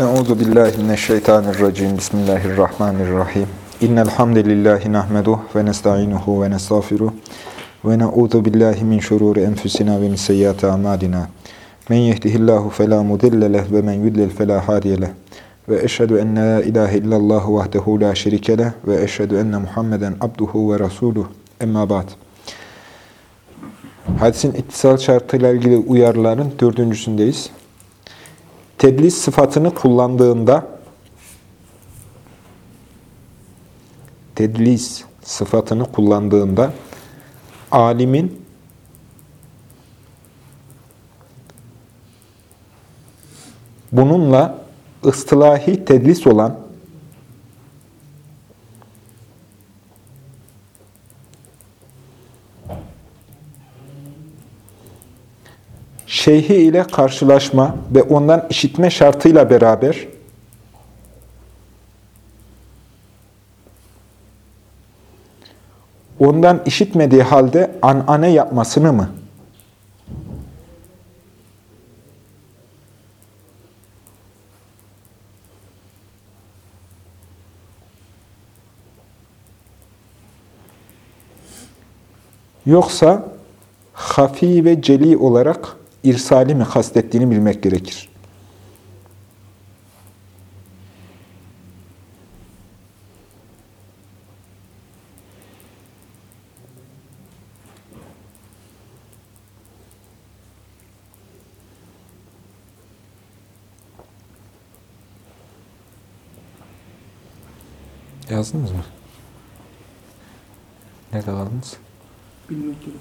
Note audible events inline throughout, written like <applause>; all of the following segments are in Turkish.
Euzu billahi mineşşeytanirracim. Bismillahirrahmanirrahim. İnnel hamdelellahi nahmeduhu ve nestainuhu ve nestağfiruh ve na'udzu billahi min şururi enfusina ve min seyyiati amalina. Men yehdihillahu fela mudille leh ve men yudlil fela hadiye. Ve eşhedü en la ilahe illallah vahdehu la şerike ve eşhedü enne Muhammeden abduhu ve resuluh. Emma ba'd. Hadisin ittisal şartıyla ilgili uyarıların dördüncüsündeyiz. Tedlis sıfatını kullandığında tedlis sıfatını kullandığında alimin bununla ıstılahi tedlis olan şeyhi ile karşılaşma ve ondan işitme şartıyla beraber ondan işitmediği halde anane yapmasını mı? Yoksa hafi ve celi olarak irsali mi kastettiğini bilmek gerekir. Yazdınız mı? Nerede kaldınız? Bilmektedir.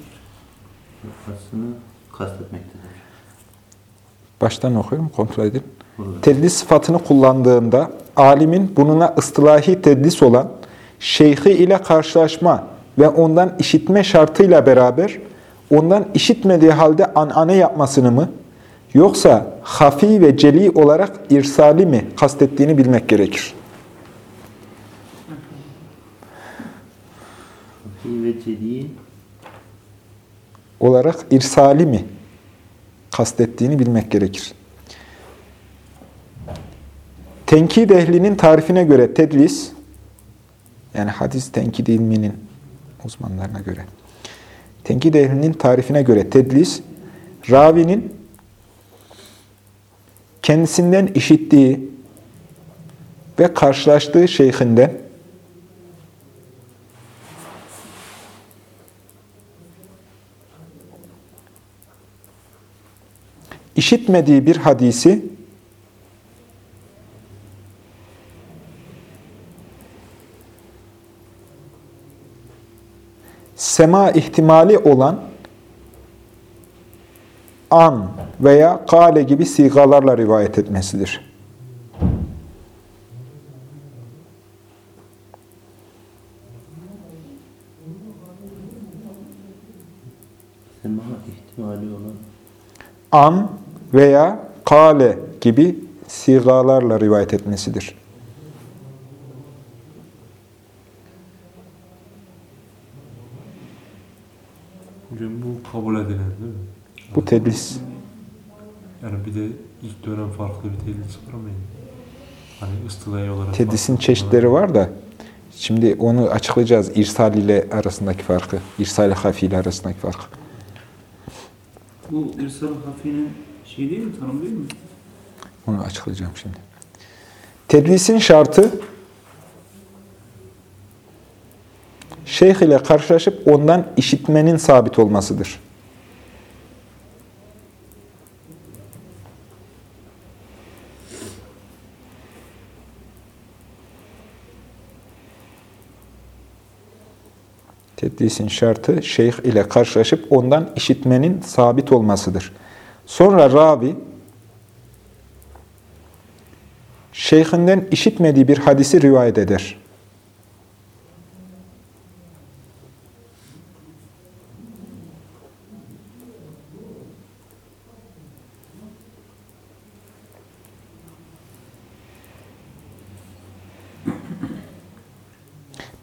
Aslını kastetmektedir. Baştan okuyorum, kontrol edin. Olur. Tedlis sıfatını kullandığında alimin bununa ıstılahi tedlis olan şeyhi ile karşılaşma ve ondan işitme şartıyla beraber ondan işitmediği halde anane yapmasını mı yoksa hafi ve celi olarak irsali mi kastettiğini bilmek gerekir. Hafi ve cedi Olarak irsali mi kastettiğini bilmek gerekir. Tenkid ehlinin tarifine göre tedlis, yani hadis tenkid ilminin uzmanlarına göre, tenkid ehlinin tarifine göre tedlis, ravinin kendisinden işittiği ve karşılaştığı şeyhinden işitmediği bir hadisi sema ihtimali olan an veya kale gibi sigalarla rivayet etmesidir. sema ihtimali olan An veya kale gibi sigalarla rivayet etmesidir. Hocam bu kabul edilen değil mi? Bu tedlis. Yani bir de ilk dönem farklı bir tedlis var yani. Hani ıstılayı olarak. Tedlisin çeşitleri var da şimdi onu açıklayacağız. İrsal ile arasındaki farkı. İrsal hafi ile arasındaki farkı. Bu irsal hafinin şey değil mi, tanım değil mi? Onu açıklayacağım şimdi. Tedlisin şartı şeyh ile karşılaşıp ondan işitmenin sabit olmasıdır. Tedlisin şartı şeyh ile karşılaşıp ondan işitmenin sabit olmasıdır. Sonra ravi şeyhinden işitmediği bir hadisi rivayet eder.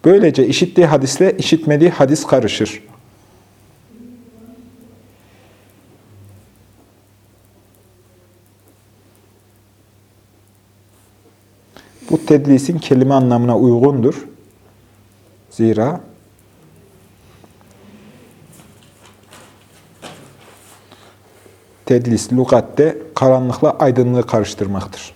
Böylece işittiği hadisle işitmediği hadis karışır. Bu tedlisin kelime anlamına uygundur. Zira tedlis lugatte karanlıkla aydınlığı karıştırmaktır.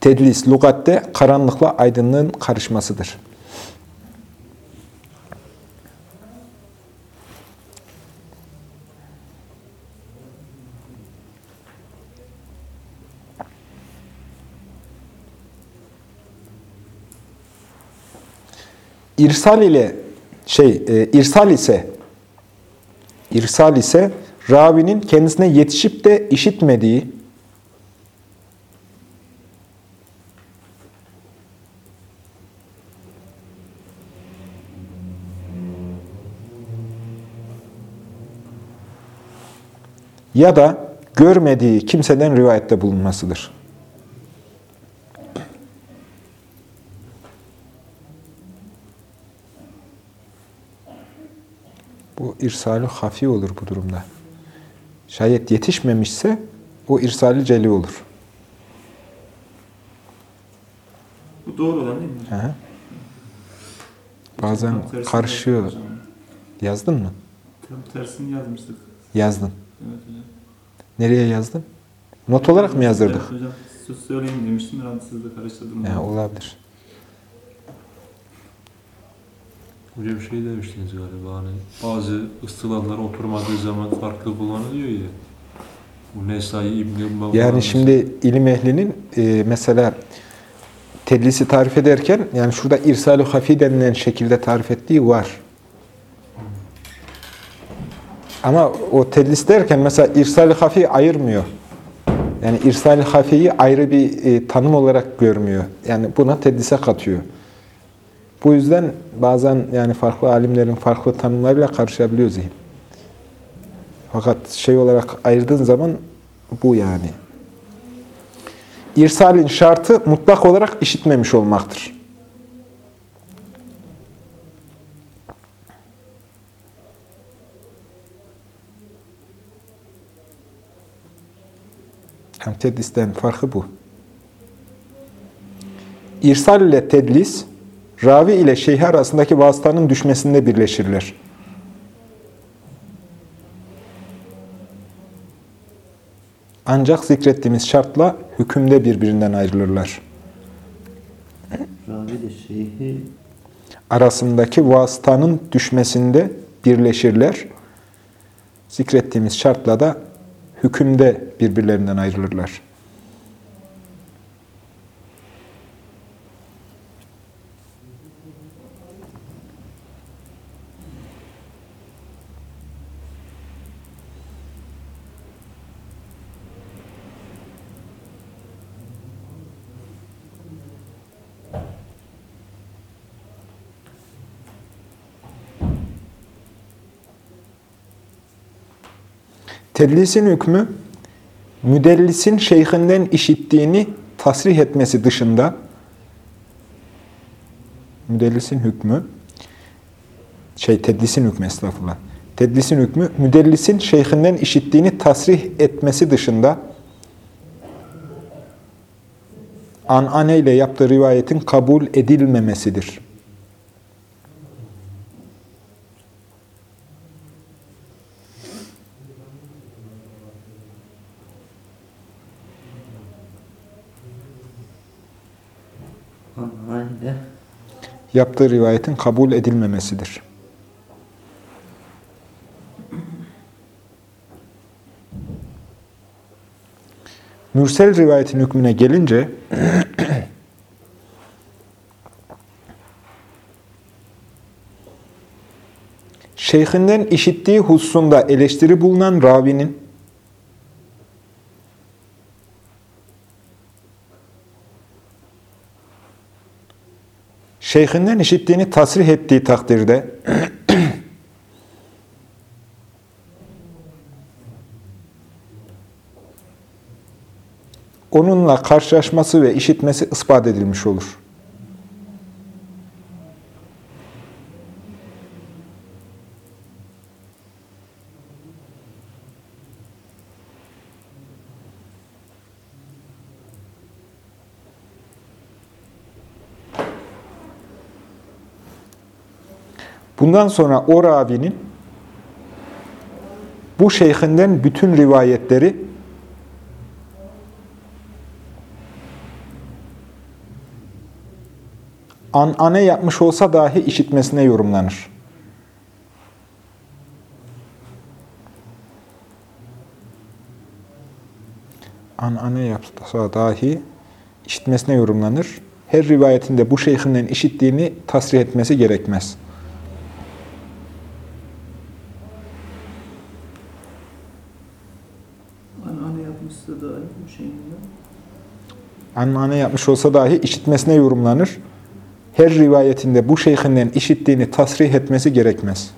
Tedlis lugatte karanlıkla aydınlığın karışmasıdır. İrsal ile şey e, irsal ise irsal ise ravinin kendisine yetişip de işitmediği ya da görmediği kimseden rivayette bulunmasıdır. Bu irsalü hafi olur bu durumda. Şayet yetişmemişse o irsali celi olur. bu doğru olan değil mi? Hı hı. Bazen Tam tersini karışıyor. Yazdın mı? Tam tersini yazmıştık. Yazdın. Evet hocam. Nereye yazdın? Not olarak mı yazdırdık? Evet hocam. Söz söyleyin demiştim. De karıştırdım. Ya, olabilir. Hocam şey demiştiniz galiba hani bazı ıstılahlar oturmadığı zaman farklı kullanılıyor ya. Bu Nesai İbn-i Baba Yani şimdi ilim ehlinin e, mesela tedlisi tarif ederken yani şurada irsal-ü hafi denilen şekilde tarif ettiği var. Ama o tedlis derken mesela irsal-ü hafi ayırmıyor. Yani irsal-ü hafiyi ayrı bir e, tanım olarak görmüyor. Yani buna tedlise katıyor. Bu yüzden bazen yani farklı alimlerin farklı tanımlarıyla karışabiliyor zihin. Fakat şey olarak ayırdığın zaman bu yani. İrsalin şartı mutlak olarak işitmemiş olmaktır. Hem tedlisten farkı bu. İrsal ile tedlis, ravi ile şeyh arasındaki vasıtanın düşmesinde birleşirler. Ancak zikrettiğimiz şartla hükümde birbirinden ayrılırlar. Ravi de şeyhi Arasındaki vasıtanın düşmesinde birleşirler. Zikrettiğimiz şartla da hükümde birbirlerinden ayrılırlar. Tedlisin hükmü, müdellisin şeyhinden işittiğini tasrih etmesi dışında, müdellisin hükmü, şey tedlisin hükmü estağfurullah, tedlisin hükmü, müdellisin şeyhinden işittiğini tasrih etmesi dışında, anane ile yaptığı rivayetin kabul edilmemesidir. Yaptığı rivayetin kabul edilmemesidir. Mürsel rivayetin hükmüne gelince <clears throat> şeyhinden işittiği hususunda eleştiri bulunan ravinin şeyhinden işittiğini tasrih ettiği takdirde <clears throat> onunla karşılaşması ve işitmesi ispat edilmiş olur. Bundan sonra o ravinin bu şeyhinden bütün rivayetleri anane yapmış olsa dahi işitmesine yorumlanır. Anane yapsa dahi işitmesine yorumlanır. Her rivayetinde bu şeyhinden işittiğini tasrih etmesi gerekmez. Anneanne yapmışsa da bu şeyinde. Anane yapmış olsa dahi işitmesine yorumlanır. Her rivayetinde bu şeyhinden işittiğini tasrih etmesi gerekmez.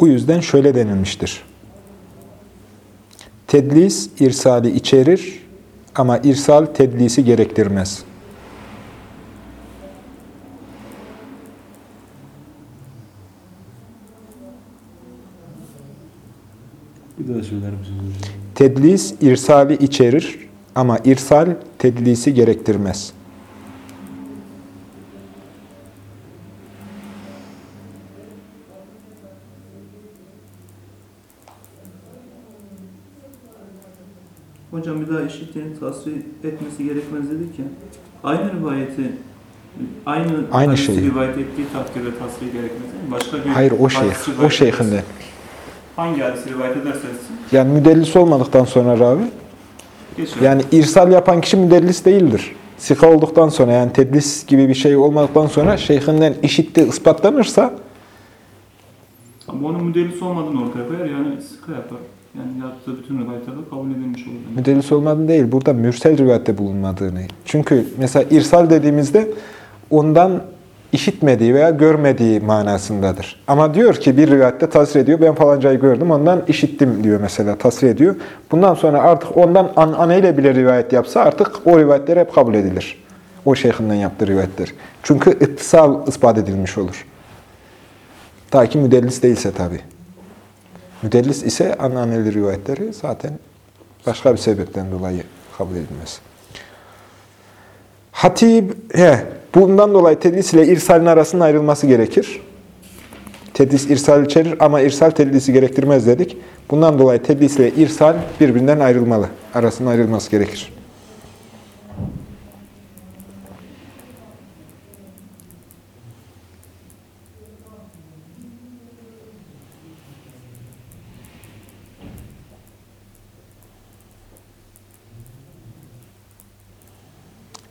Bu yüzden şöyle denilmiştir. Tedlis irsali içerir ama irsal tedlisi gerektirmez. Bir daha söyler misiniz? Tedlis irsali içerir ama irsal tedlisi gerektirmez. Hocam bir daha işittiğini tasvir etmesi gerekmez dedik ya. Aynı rivayeti aynı, Aynı şeyi. rivayet ettiği takdirde tasvir gerekmez mi? Başka bir Hayır o şeyh, o ederse- şeyhinden. Hangi hadisi rivayet ederse etsin. Yani müdellis olmadıktan sonra ravi, yani irsal yapan kişi müdellis değildir. Sika olduktan sonra yani tedlis gibi bir şey olmadıktan sonra şeyhinden işitti ispatlanırsa Ama onun müdellis olmadığını ortaya koyar yani sıkı yapar. Yani yaptığı bütün rivayetlerde kabul edilmiş olur. Yani. müdellis olmadığını değil, burada mürsel rivayette bulunmadığını. Çünkü mesela irsal dediğimizde ondan işitmediği veya görmediği manasındadır. Ama diyor ki bir rivayette tasvir ediyor, ben falancayı gördüm, ondan işittim diyor mesela, tasvir ediyor. Bundan sonra artık ondan an aneyle bile rivayet yapsa artık o rivayetler hep kabul edilir. O şeyhinden yaptığı rivayetler. Çünkü ittisal ispat edilmiş olur. Ta ki müdellis değilse tabii. Müdellis ise ananeli rivayetleri zaten başka bir sebepten dolayı kabul edilmez. Hatib, he, bundan dolayı tedlis ile irsalin arasının ayrılması gerekir. Tedlis irsal içerir ama irsal tedlisi gerektirmez dedik. Bundan dolayı tedlis ile irsal birbirinden ayrılmalı. Arasının ayrılması gerekir.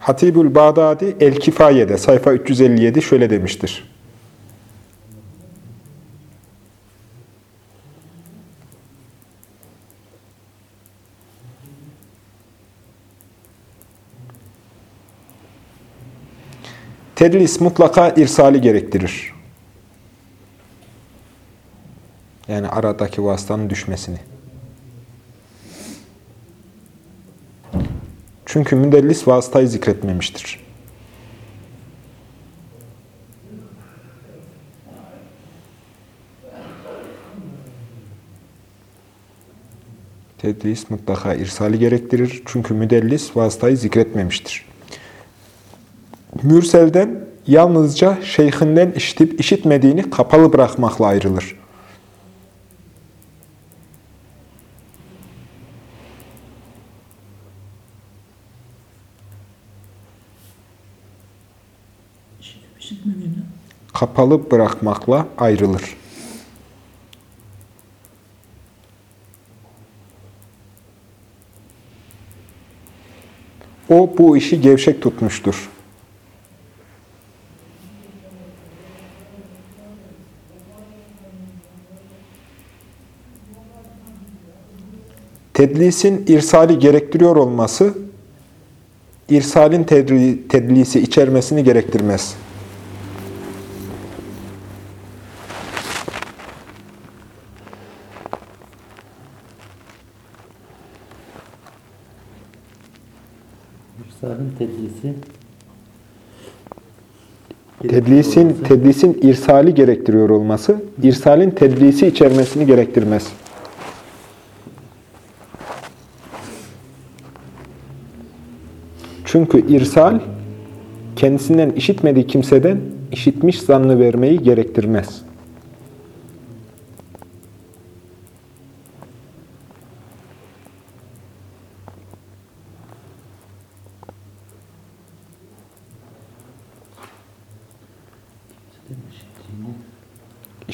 Hatibül Bağdadi El-Kifaye'de sayfa 357 şöyle demiştir. Tedlis mutlaka irsali gerektirir. Yani aradaki vasıtanın düşmesini. Çünkü müdellis vasıtayı zikretmemiştir. Tedlis mutlaka irsali gerektirir. Çünkü müdellis vasıtayı zikretmemiştir. Mürselden yalnızca şeyhinden işitip işitmediğini kapalı bırakmakla ayrılır. Kapalı bırakmakla ayrılır. O bu işi gevşek tutmuştur. Tedlisin irsali gerektiriyor olması, irsalin tedlisi içermesini gerektirmez. İrsalin tedlisi Tedlisin, tedlisin irsali gerektiriyor olması, irsalin tedlisi içermesini gerektirmez. Çünkü irsal, kendisinden işitmediği kimseden işitmiş zannı vermeyi gerektirmez.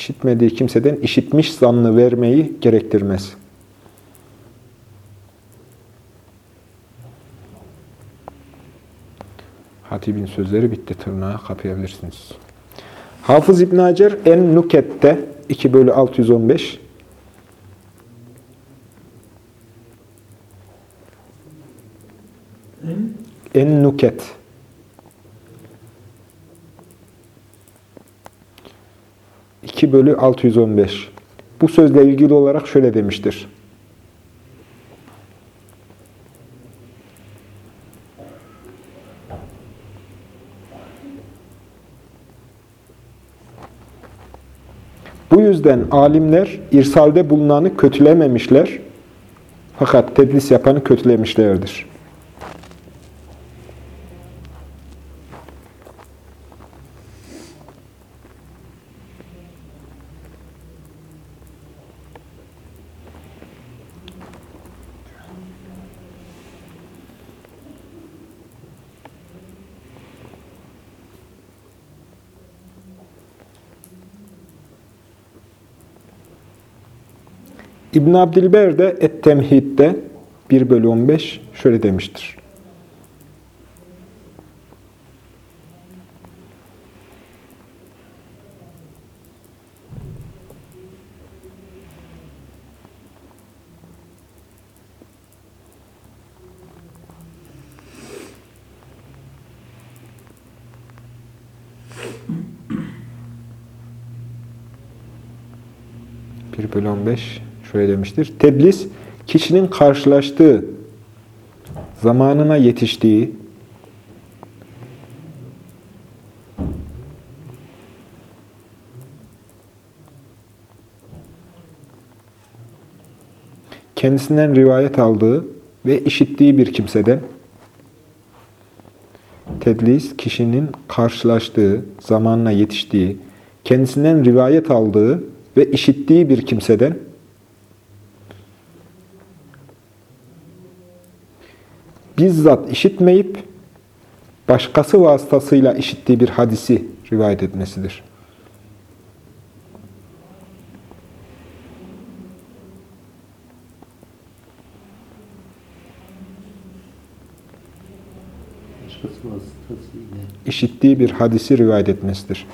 işitmediği kimseden işitmiş zannı vermeyi gerektirmez. Hatibin sözleri bitti. Tırnağı kapayabilirsiniz. Hafız İbn Hacer En-Nuket'te 2 bölü 615 En-Nuket 2 bölü 615. Bu sözle ilgili olarak şöyle demiştir. Bu yüzden alimler irsalde bulunanı kötülememişler fakat tedlis yapanı kötülemişlerdir. İbn Abdilber de Et-Temhid'de 1 bölü 15 şöyle demiştir. Bir bölü 15 şöyle demiştir. Tedlis, kişinin karşılaştığı, zamanına yetiştiği, kendisinden rivayet aldığı ve işittiği bir kimseden, tedlis, kişinin karşılaştığı, zamanına yetiştiği, kendisinden rivayet aldığı ve işittiği bir kimseden bizzat işitmeyip başkası vasıtasıyla işittiği bir hadisi rivayet etmesidir. İşittiği bir hadisi rivayet etmesidir.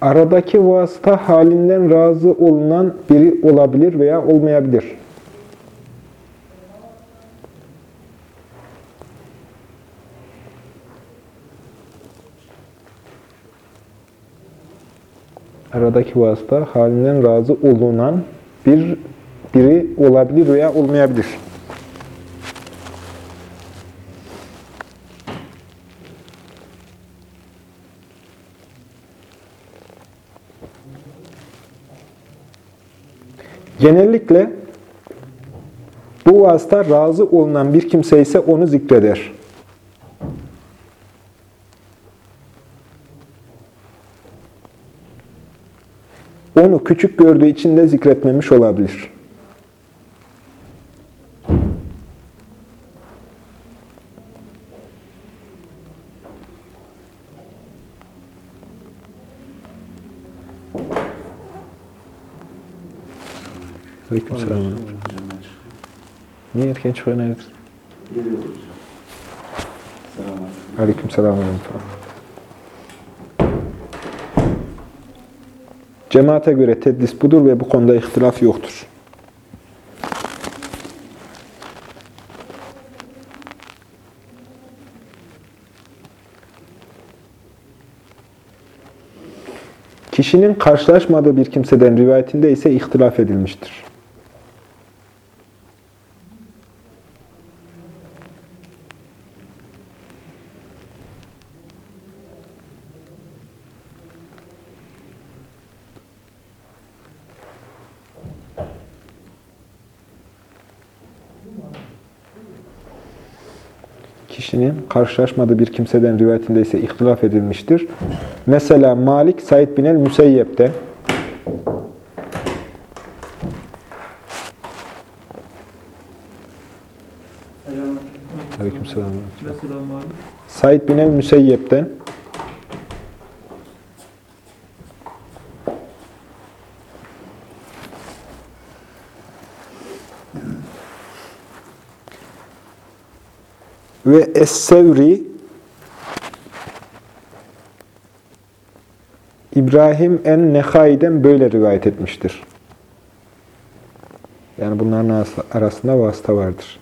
Aradaki vasıta halinden razı olunan biri olabilir veya olmayabilir. Aradaki vasıta halinden razı olunan bir biri olabilir veya olmayabilir. Genellikle bu vasıta razı olunan bir kimse ise onu zikreder. Onu küçük gördüğü için de zikretmemiş olabilir. Aleykümselam. Niye erken çıkıyor nedir? Aleykümselam. ve rahmetullah. Cemaate göre tedlis budur ve bu konuda ihtilaf yoktur. Kişinin karşılaşmadığı bir kimseden rivayetinde ise ihtilaf edilmiştir. Kişinin karşılaşmadığı bir kimseden rivayetinde ise ihtilaf edilmiştir. Mesela Malik Said bin el-Müseyyep'ten Aleykümselam. Mesela. Said bin el-Müseyyep'ten ve Es-Sevri İbrahim en-Nehai'den böyle rivayet etmiştir. Yani bunların arasında vasıta vardır.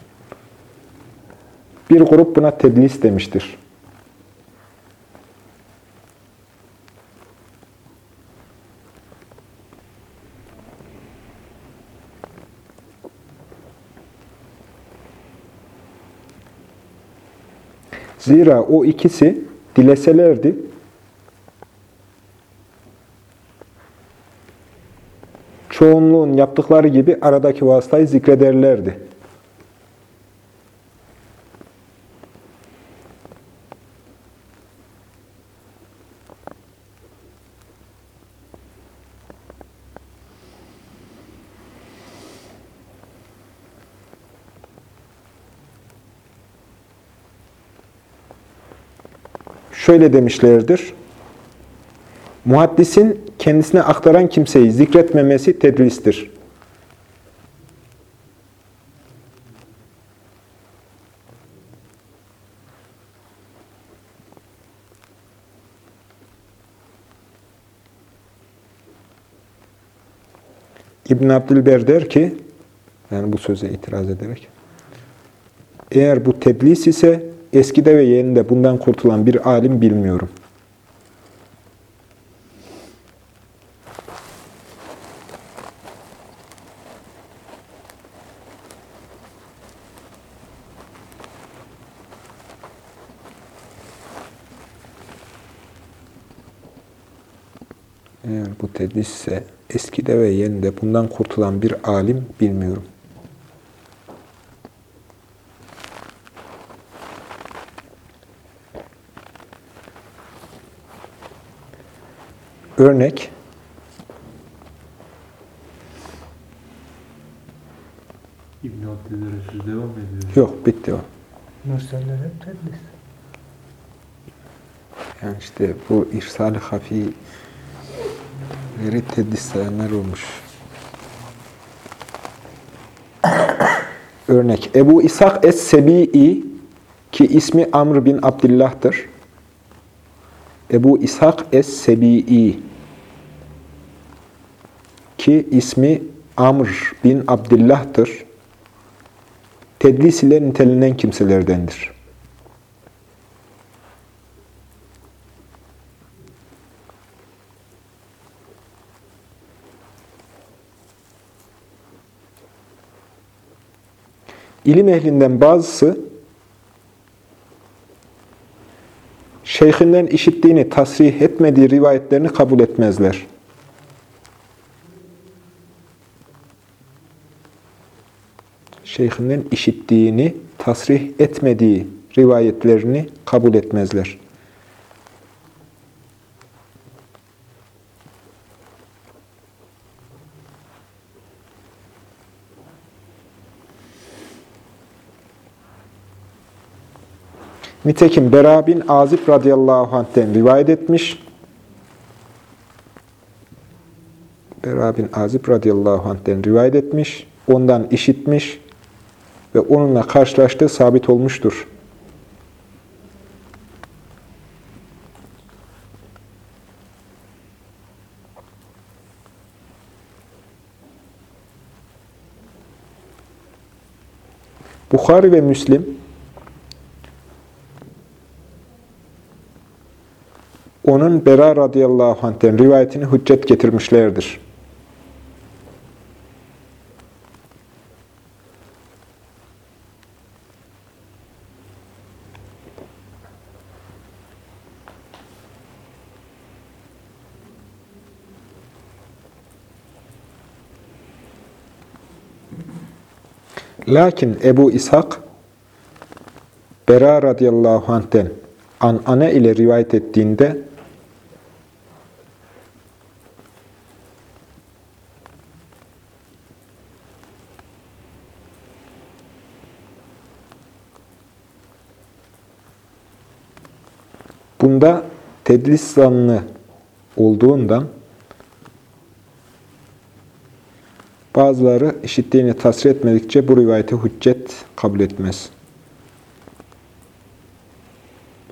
Bir grup buna tedlis demiştir. Zira o ikisi dileselerdi çoğunluğun yaptıkları gibi aradaki vasıtayı zikrederlerdi. Şöyle demişlerdir. Muhaddisin kendisine aktaran kimseyi zikretmemesi tedristir. İbn Abdülber der ki, yani bu söze itiraz ederek, eğer bu tedlis ise eskide ve yenide bundan kurtulan bir alim bilmiyorum. Eğer bu tedlis ise eskide ve yenide bundan kurtulan bir alim bilmiyorum. Örnek İbn Abdülhamid'e söz devam ediyor. yok bitti o. Mürseller hep tedlis. Yani işte bu irsal-i hafileri tedlis sayanlar olmuş. Örnek Ebu İshak Es-Sebi'i ki ismi Amr bin Abdillah'tır. Ebu İshak Es-Sebi'i ki ismi Amr bin Abdillah'tır. Tedlis ile nitelenen kimselerdendir. İlim ehlinden bazısı şeyhinden işittiğini tasrih etmediği rivayetlerini kabul etmezler. Şeyhinden işittiğini tasrih etmediği rivayetlerini kabul etmezler. Nitekim Bera bin Azib radıyallahu anh'ten rivayet etmiş. Bera bin Azib radıyallahu anh'ten rivayet etmiş. Ondan işitmiş ve onunla karşılaştığı sabit olmuştur. Bukhari ve Müslim onun Bera radıyallahu anh'ten rivayetini hüccet getirmişlerdir. Lakin Ebu İshak Bera radıyallahu anh'ten anane ile rivayet ettiğinde bunda tedlis zanlı olduğundan bazıları işittiğini tasrih etmedikçe bu rivayete hüccet kabul etmez.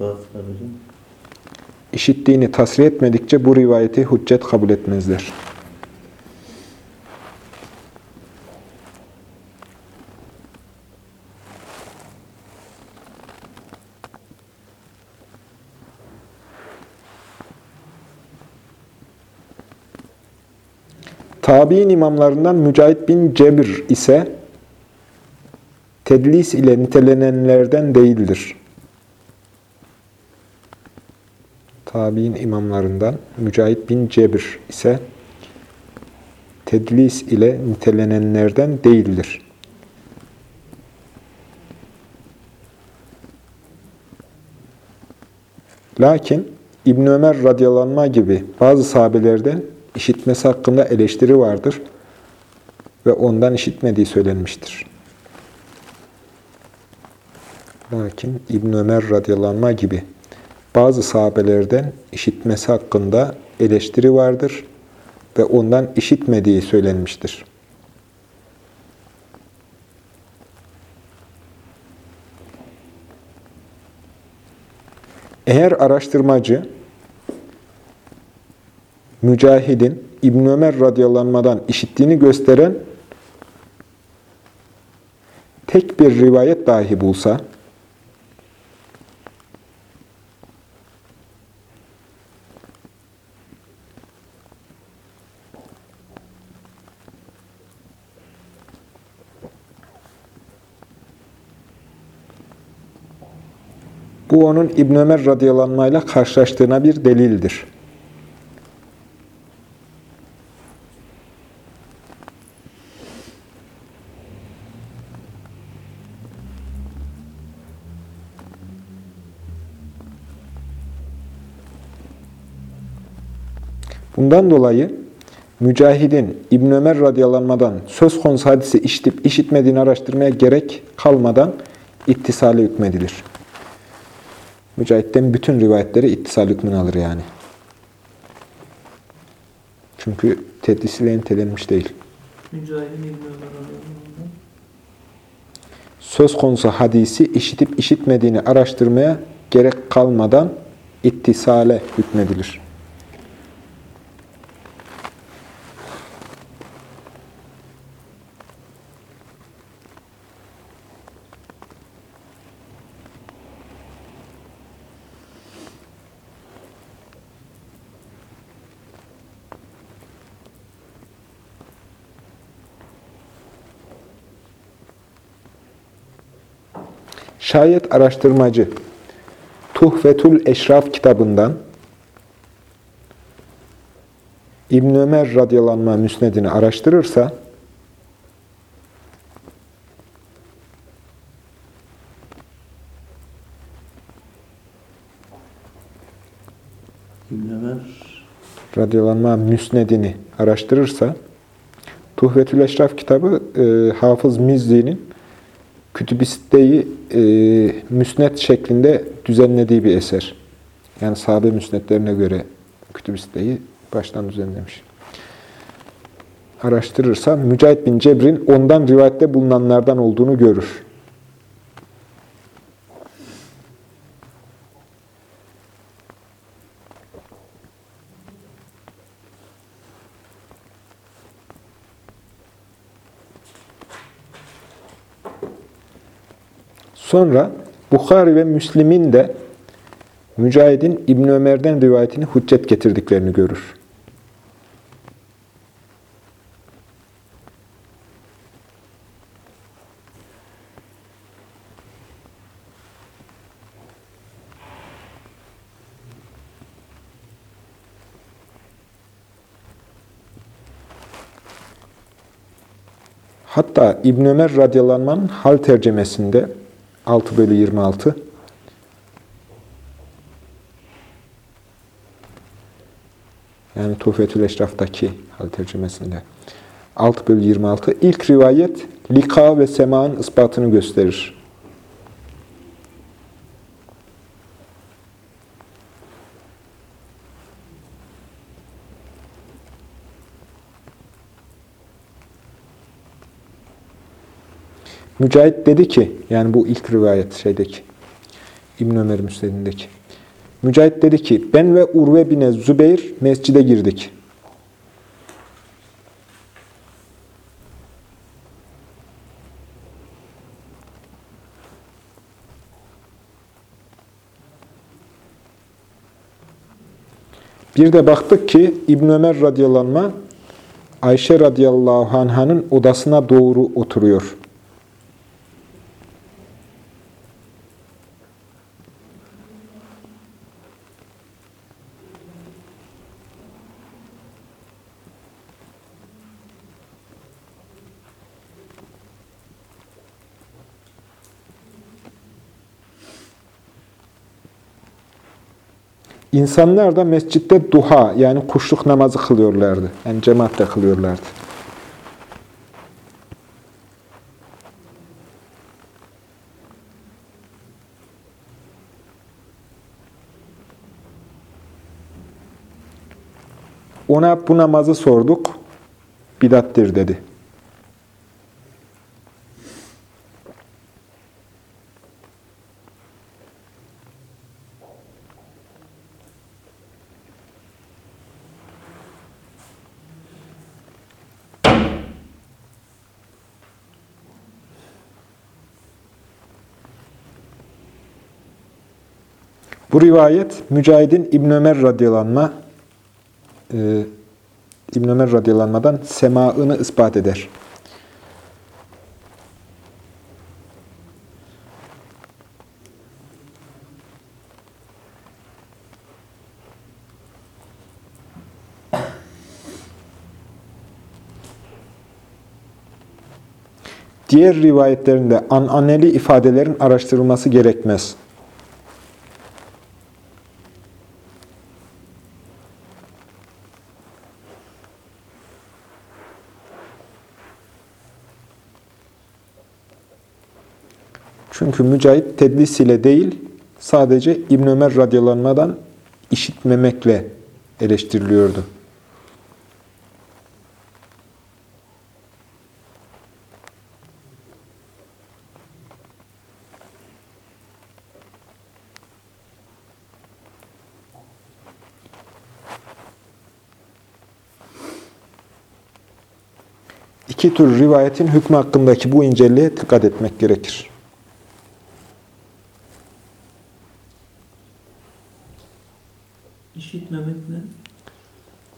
Bazıları. İşittiğini tasrih etmedikçe bu rivayeti hüccet kabul etmezler. Tabi'in imamlarından Mücahit bin Cebir ise tedlis ile nitelenenlerden değildir. Tabi'in imamlarından Mücahit bin Cebir ise tedlis ile nitelenenlerden değildir. Lakin İbn Ömer radyalanma gibi bazı sahabelerden işitmesi hakkında eleştiri vardır ve ondan işitmediği söylenmiştir. Lakin İbn Ömer radyalanma gibi bazı sahabelerden işitmesi hakkında eleştiri vardır ve ondan işitmediği söylenmiştir. Eğer araştırmacı Mücahid'in İbn Ömer radyalanmadan işittiğini gösteren tek bir rivayet dahi bulsa Bu onun İbn Ömer radyalanmayla karşılaştığına bir delildir. Bundan dolayı Mücahid'in İbn Ömer radyalanmadan söz konusu hadisi işitip işitmediğini araştırmaya gerek kalmadan ittisale hükmedilir. Mücahit'ten bütün rivayetleri ittisal hükmünü alır yani. Çünkü tedlis ile nitelenmiş değil. Söz konusu hadisi işitip işitmediğini araştırmaya gerek kalmadan ittisale hükmedilir. Şayet araştırmacı Tuhfetul Eşraf kitabından İbn Ömer radyalanma müsnedini araştırırsa İbn Ömer radyalanma müsnedini araştırırsa Tuhfetül Eşraf kitabı e, Hafız Mizzi'nin Kütüb-i e, müsnet şeklinde düzenlediği bir eser. Yani sahabe müsnetlerine göre Kütüb-i baştan düzenlemiş. Araştırırsa Mücahit bin Cebr'in ondan rivayette bulunanlardan olduğunu görür. Sonra Bukhari ve Müslim'in de Mücahid'in İbn Ömer'den rivayetini hüccet getirdiklerini görür. Hatta İbn Ömer radıyallahu hal tercemesinde 6 bölü 26. Yani Tufetül Eşraf'taki hal tercümesinde. 6 bölü 26. İlk rivayet lika ve sema'nın ispatını gösterir. Mücahit dedi ki, yani bu ilk rivayet şeydeki, İbn Ömer Müsned'indeki. Mücahit dedi ki, ben ve Urve bin Zübeyir mescide girdik. Bir de baktık ki İbn Ömer radıyallahu anh, Ayşe radıyallahu anh'ın odasına doğru oturuyor. İnsanlar da mescitte duha yani kuşluk namazı kılıyorlardı. Yani cemaatle kılıyorlardı. Ona bu namazı sorduk. Bidattir dedi. Bu rivayet Mücahid'in İbn Ömer radıyallahu e, İbn Ömer radıyallahu semaını ispat eder. Diğer rivayetlerinde ananeli ifadelerin araştırılması gerekmez. Çünkü Mücahit tedlis ile değil, sadece İbn Ömer radyalanmadan işitmemekle eleştiriliyordu. İki tür rivayetin hükmü hakkındaki bu inceliğe dikkat etmek gerekir. İşitmemek ne?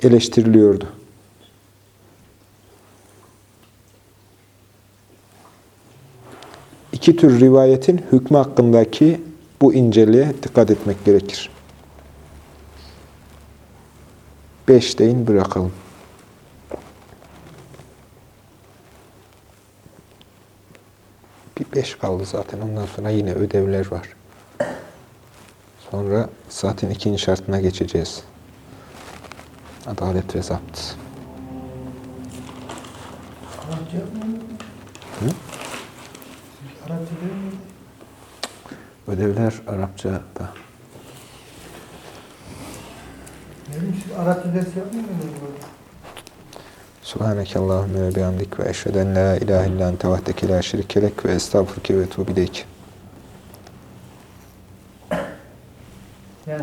eleştiriliyordu. İki tür rivayetin hükmü hakkındaki bu inceliğe dikkat etmek gerekir. Beş deyin bırakalım. Bir beş kaldı zaten. Ondan sonra yine ödevler var. Sonra zaten ikinci şartına geçeceğiz. Adalet ve zapt. Arapça yapmıyor mu? Hı? Değil mi? Ödevler Arapça ders yapmıyor musunuz? Subhaneke Allahümme ve bihamdik ve eşheden la ilahe illa ente vahdeke la şerikelek ve estağfurke ve tuğbileyk. Yes.